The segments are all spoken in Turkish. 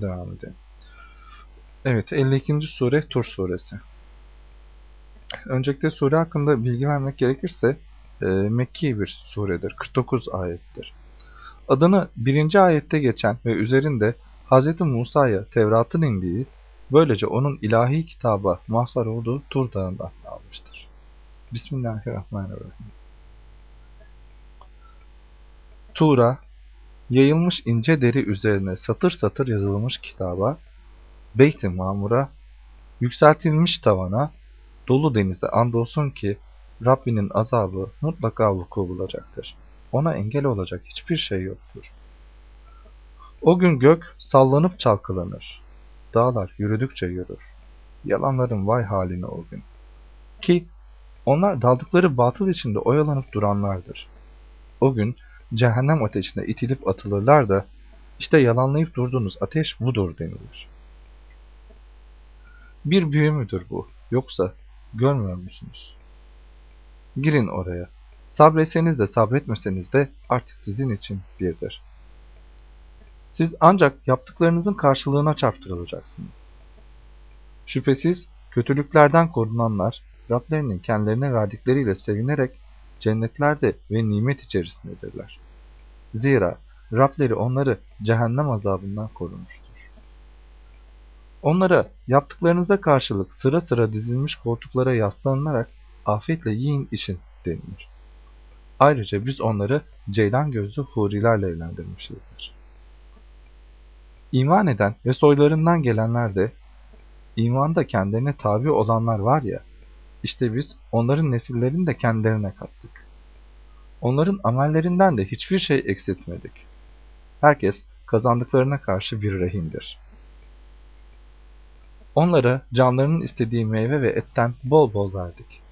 devam edelim. Evet 52. sure Tur suresi. Öncelikle sure hakkında bilgi vermek gerekirse e, Mekki bir suredir. 49 ayettir. Adını birinci ayette geçen ve üzerinde Hz. Musa'ya Tevrat'ın indiği, böylece onun ilahi kitaba mahzar olduğu Tur Dağı'ndan almıştır. Bismillahirrahmanirrahim. Tur'a, yayılmış ince deri üzerine satır satır yazılmış kitaba, Beyt-i Mamur'a, yükseltilmiş tavana, dolu denize andolsun ki Rabbinin azabı mutlaka vuku bulacaktır. Ona engel olacak hiçbir şey yoktur. O gün gök sallanıp çalkalanır. Dağlar yürüdükçe yürür. Yalanların vay haline o gün. Ki onlar daldıkları batıl içinde oyalanıp duranlardır. O gün cehennem ateşine itilip atılırlar da işte yalanlayıp durduğunuz ateş budur denilir. Bir büyü müdür bu? Yoksa görmüyor musunuz? Girin oraya. Sabretseniz de sabretmeseniz de artık sizin için birdir. Siz ancak yaptıklarınızın karşılığına çarptırılacaksınız. Şüphesiz kötülüklerden korunanlar Rablerinin kendilerine verdikleriyle sevinerek cennetlerde ve nimet içerisindedirler. Zira Rableri onları cehennem azabından korumuştur. Onlara yaptıklarınıza karşılık sıra sıra dizilmiş koltuklara yaslanarak afiyetle yiyin işin denilir. Ayrıca biz onları ceylan gözlü hurilerle evlendirmişizdir. İman eden ve soylarından gelenler de, imanda kendilerine tabi olanlar var ya, işte biz onların nesillerini de kendilerine kattık. Onların amellerinden de hiçbir şey eksiltmedik. Herkes kazandıklarına karşı bir rehindir. Onlara canlarının istediği meyve ve etten bol bol verdik.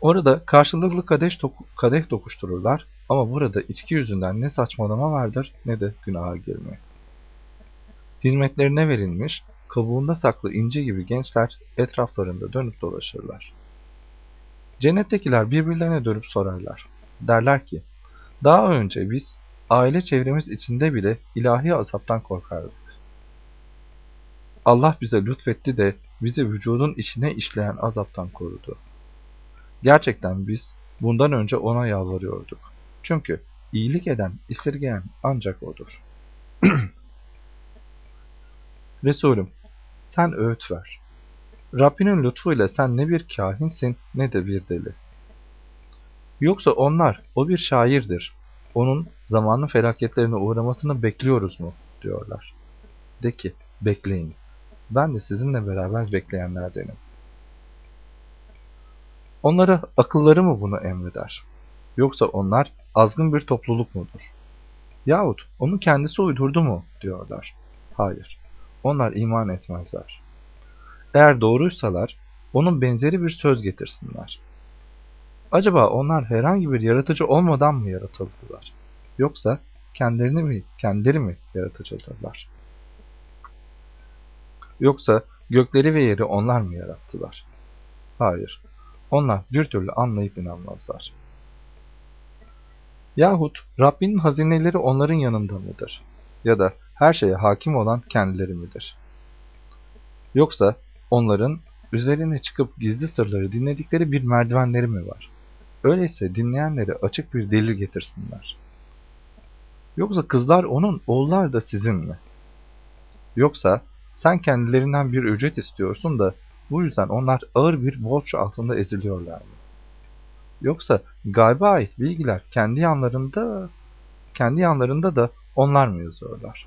Orada karşılıklı kadeh, kadeh dokuştururlar ama burada içki yüzünden ne saçmalama vardır ne de günaha girme. Hizmetlerine verilmiş, kabuğunda saklı inci gibi gençler etraflarında dönüp dolaşırlar. Cennettekiler birbirlerine dönüp sorarlar. Derler ki, daha önce biz aile çevremiz içinde bile ilahi azaptan korkardık. Allah bize lütfetti de bizi vücudun içine işleyen azaptan korudu. Gerçekten biz bundan önce ona yalvarıyorduk. Çünkü iyilik eden, esirgeyen ancak O'dur. Resulüm, sen öğüt ver. Rabbinin lütfuyla sen ne bir kahinsin ne de bir deli. Yoksa onlar, o bir şairdir. Onun zamanın felaketlerine uğramasını bekliyoruz mu? diyorlar. De ki, bekleyin. Ben de sizinle beraber bekleyenlerdenim. Onlara akılları mı bunu emreder? Yoksa onlar azgın bir topluluk mudur? Yahut onu kendisi uydurdu mu diyorlar. Hayır, onlar iman etmezler. Eğer doğruysalar onun benzeri bir söz getirsinler. Acaba onlar herhangi bir yaratıcı olmadan mı yaratıldılar? Yoksa kendilerini mi, kendileri mi yaratıcıdırlar? Yoksa gökleri ve yeri onlar mı yarattılar? Hayır, onlar bir türlü anlayıp inanmazlar. Yahut Rabbinin hazineleri onların yanında mıdır? Ya da her şeye hakim olan kendileri midir? Yoksa onların üzerine çıkıp gizli sırları dinledikleri bir merdivenleri mi var? Öyleyse dinleyenleri açık bir delil getirsinler. Yoksa kızlar onun, oğullar da sizin mi? Yoksa sen kendilerinden bir ücret istiyorsun da bu yüzden onlar ağır bir borç altında eziliyorlar mı? Yoksa gayba ait bilgiler kendi yanlarında kendi yanlarında da onlar mı yazıyorlar?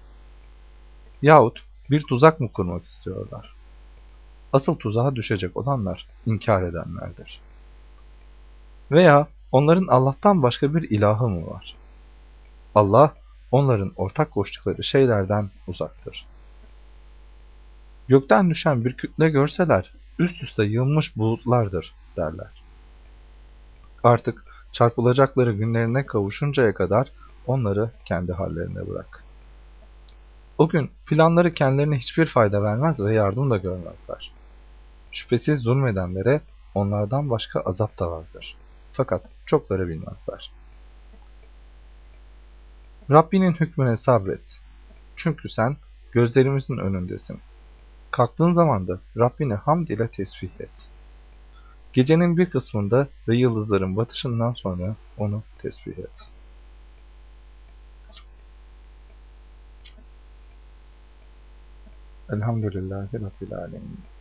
Yahut bir tuzak mı kurmak istiyorlar? Asıl tuzağa düşecek olanlar inkar edenlerdir. Veya onların Allah'tan başka bir ilahı mı var? Allah onların ortak koştukları şeylerden uzaktır. Gökten düşen bir kütle görseler üst üste yığılmış bulutlardır derler. Artık çarpılacakları günlerine kavuşuncaya kadar onları kendi hallerine bırak. O gün planları kendilerine hiçbir fayda vermez ve yardım da görmezler. Şüphesiz zulmedenlere onlardan başka azap da vardır. Fakat çokları bilmezler. Rabbinin hükmüne sabret. Çünkü sen gözlerimizin önündesin. Kalktığın zaman da Rabbini hamd ile tesbih et. Gecenin bir kısmında ve yıldızların batışından sonra onu tesbih et. Elhamdülillahi Rabbil Alemin.